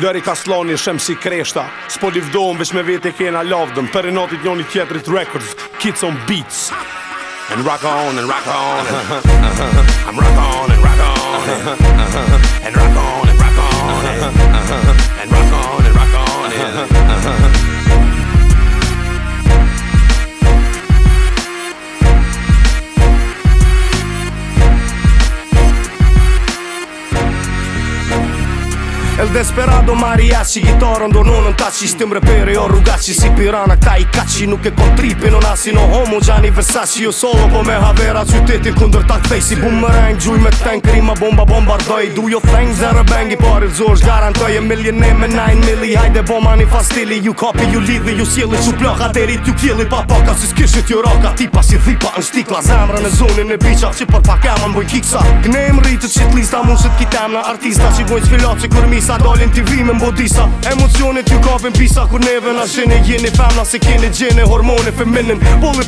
Lëri ka sloni, shem si kreshta S'po li vdojmë, veç me vete kena lavdëm Për e notit njoni tjetrit records Kids on beats And rock on, and rock on I'm rock on, and rock on And rock on, and rock on And rock on desperado mariachi Gitarën do ta taci Shtim reperi o rrugaci Si pirana këta i kaci Nuk e kon tripi Non asi no homo Gjani versaci Jo solo po me havera Qytetin kundër ta kthej Si bumerang Gjuj me ten krima Bomba bombardoj Do jo fleng bangi por Pari zosh garantoj E milion e me 9 mili Hajde bomba ni fastili Ju kapi ju lidhi Ju sjeli që plaka Deri tu kjeli pa paka Si s'kishit ju roka Tipa si dhipa në shtikla Zemra në zonin ne bicha Që por pak emën bëj kiksa Gnejm rritë që t'lista Mun që t'kitem artista si bojnë zvilat që Dalin t'i me Emocionit ju kapin pisa Kur neve na jeni femna keni hormone feminin Bolli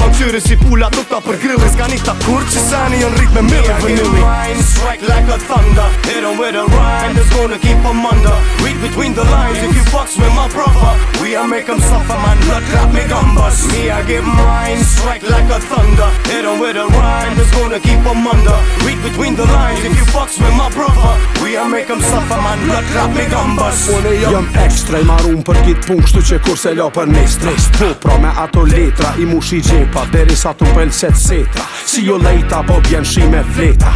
ma si pula ta për grilli s'ka një ta kur që sani Jën rrit me mille Strike like a thunder Hit with a rhyme That's gonna keep under Read between the lines If you fucks with my brother We are make suffer man Blood clap me gumbas Me I get mine Strike like a thunder Hit with a rhyme That's gonna keep under Read between the lines If you fucks with my brother We are make suffer man në trap me gambës Unë jëm jëmë ekstra i marun për kitë pun Kështu që kur se lo për një stres Po pra me ato letra i mush i gjepa Deri sa tu pëllë set setra Si jo lejta po bjen shi me fleta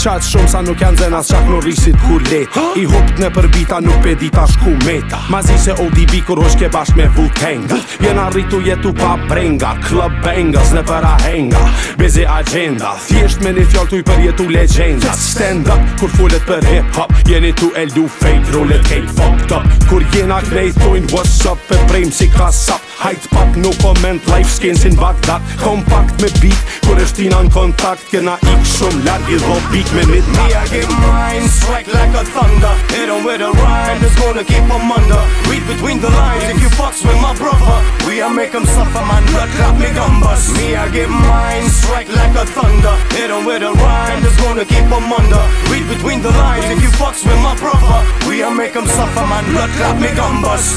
qaq shumë sa nuk janë zena qaq në rrisit ku leta i hupt në përbita nuk pedita shku meta ma zi se ODB kur hoshke bashk me Wu Tenga jen arritu jetu pa brenga club bangers në para henga Bezi agenda thjesht me një fjall tuj për jetu legenda stand up kur fullet për hip hop jeni tu eldu fejt, rullet kejt fucked up kur jena krejtojn what's up e prejmë si kasap Hajtpak, no comment, life skins in Bagdad Kompakt me beat, kur është tina në kontakt Kena ik i dho beat me midnight Me I get mine, strike like a thunder Hit on with a rhyme, that's gonna keep them under Read between the lines, if you fucks with my brother We I make them suffer, man, blood clap me gumbas Me I get mine, strike like a thunder Hit on with a rhyme, that's gonna keep them under Read between the lines, if you fucks with my brother We I make them suffer, man, blood clap me gumbas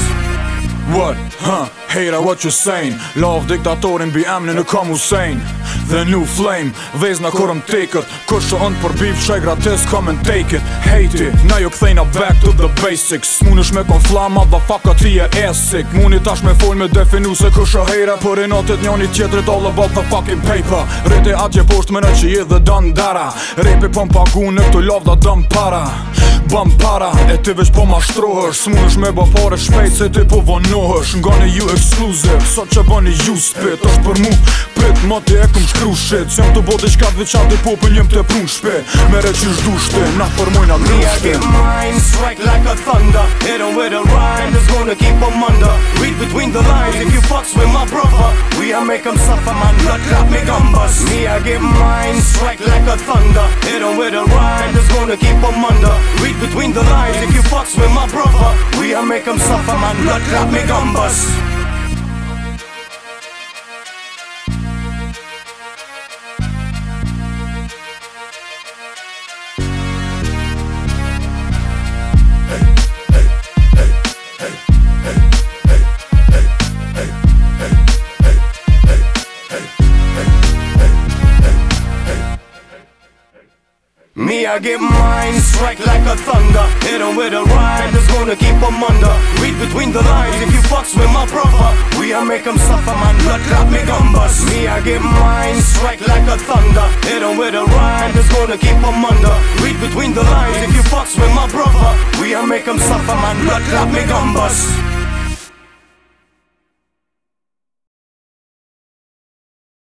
What, huh? Hate what you saying Love diktatorin bi emni në kam Hussein The new flame Vez në kurëm tekët Kur ëndë për bif shaj gratis Come and take it Hate it Na ju këthejna back to the basics Smun është me kon flama Dha faka ti e esik Mun i tash me fol me definu se kur shë hejra Për i notet njën i tjetrit All about the fucking paper Rete atje posht me në që i dhe dan dara Repi pëm pagu në këtu lov dha dëm para Bëm para E ti vesh po ma shtruhësh Smun është me bëfare shpejt se ti po vonuhësh Nga në UX ekskluzër Sa që bani ju spet është për mu pët ma të e këm shkru shet Se jam të bote qka dhe qa dhe popën jem të prun shpe Mere që shdu shte na përmojnë atë rrush shpe Me a get mine, strike like a thunder Hit on with a rhyme, that's gonna keep on under Read between the lines, if you fucks with my brother We a make em suffer, my blood clap me gumbas Me a get mine, strike like a thunder Hit on with a rhyme, that's gonna keep on under Read between the lines, if you fucks with my brother We a make em suffer, my blood clap me gumbas way I get mine Strike like a thunder Hit em with a rhyme that's gonna keep them under Read between the lines if you fucks with my brother We I make them suffer, man, blood clap me gumbus Me I get mine, strike like a thunder Hit em with a rhyme that's gonna keep them under Read between the lines if you fucks with my brother We I make them suffer, man, blood clap me gumbus